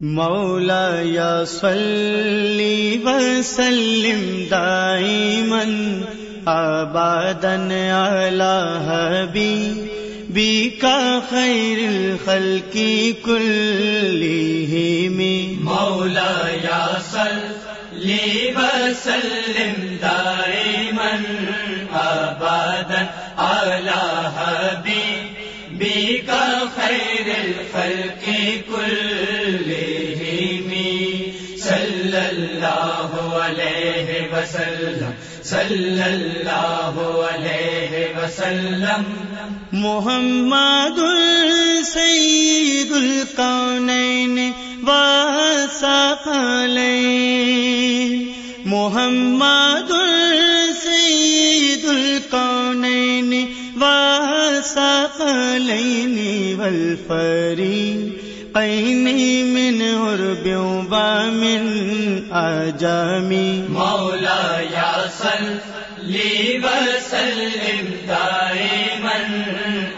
مولا یا صلی وسلم دائمن آبادن علی حبیبی کا خیر الخلق کلہم. مولا یا صلی وسلم دائمن آبادن علی حبیبی کا خیر الخلق کلہم. اللہ علیہ وسلم. صلی اللہ علیہ وسلم. محمد سید القونین وثقلین محمد سید القونین وثقلین والفریقین من عرب ومن اجامی مولا یا صلی وسلم دائما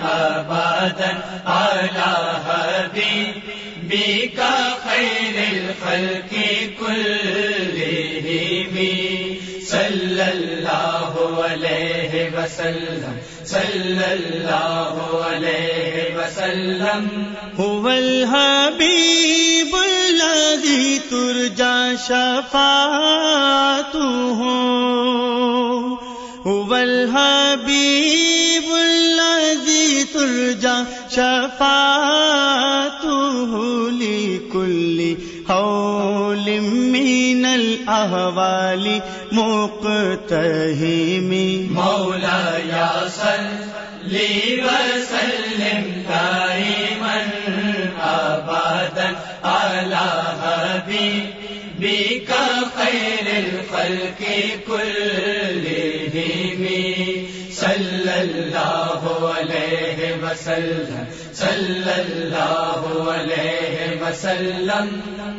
ابدا على کا خیر الخلق كلهم صلی اللہ علیہ وسلم. صلی اللہ علیہ وسلم. هو الحبيب الذي ترجى شفاعته. هو الحبيب الذي ترجى شفاعته لكل حول من الأهوال مقتهم مولا یا صلی وسلم دائما ابدا على حبيبك خير الخلق كلهم. اللہ علیہ وسلم صلی اللہ علیہ وسلم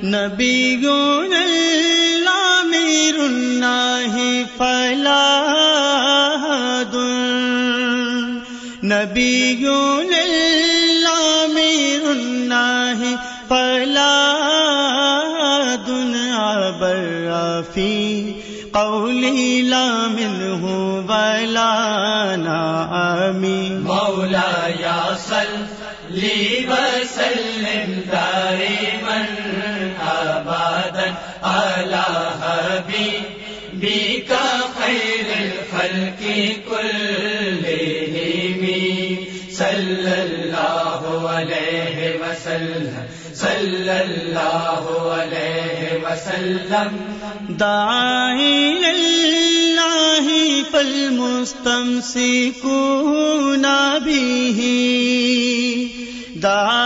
نبی گون اللہ میر نبیون الامیر الناہی فلاد نبیون الامیر الناہی فلاد عبر فی قولی لا منه ولا نعمی مولا یا صلی وسلم دائما ابدا على حبيبك خير الخلق كلهم صلی اللہ علیہ وسلم۔ صلی اللہ علیہ وسلم. دعائل اللہ فالمستمسكون به دعائل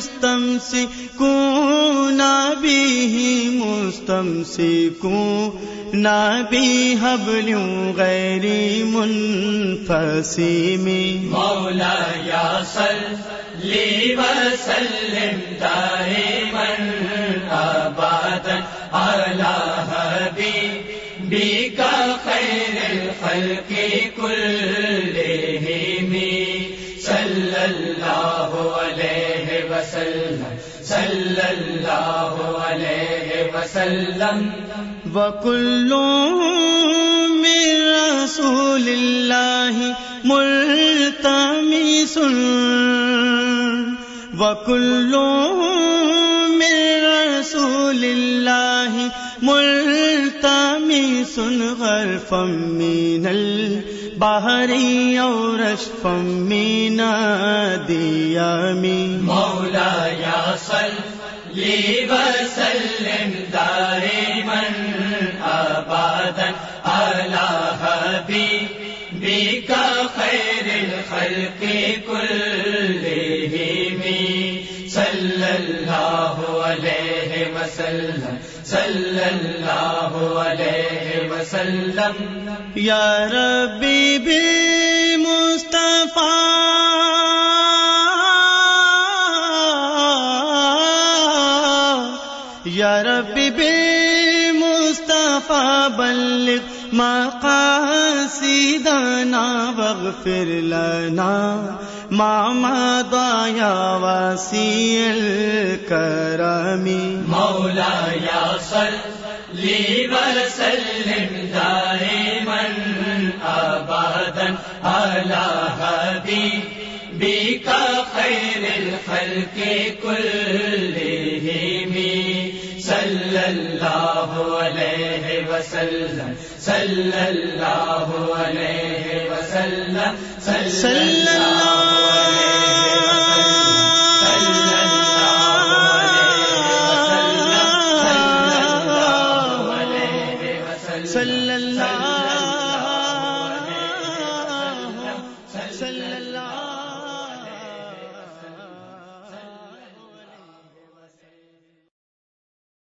فالمستمسكون به مستمسكون بحبل غير منفسم مولا یا صلی وسلم دائما ابدا على حبيبك خير الخلق كلهم وسلم صلی اللہ علیہ وسلم. وكل من رسول الله ملتمس. وكل من رسول الله ملتمس غرفا من اللہ البحر أو رشفا من الديام مولا یا صلی وسلم دائما ابدا على حبيبك خير الخلق كلهم صلی اللہ علیہ وسلم صلی اللہ علیہ وسلم۔ یا ربی بالمصطفى یا ربی بالمصطفى بلغ مقاصدنا واغفر لنا ماما دایا وسیع الكرم مولا یا صلی وسلم دائما ابدا على حبيبك خير الخلق كلهم صلی اللہ علیہ وسلم صلی اللہ علیہ وسلم صلی اللہ صلى الله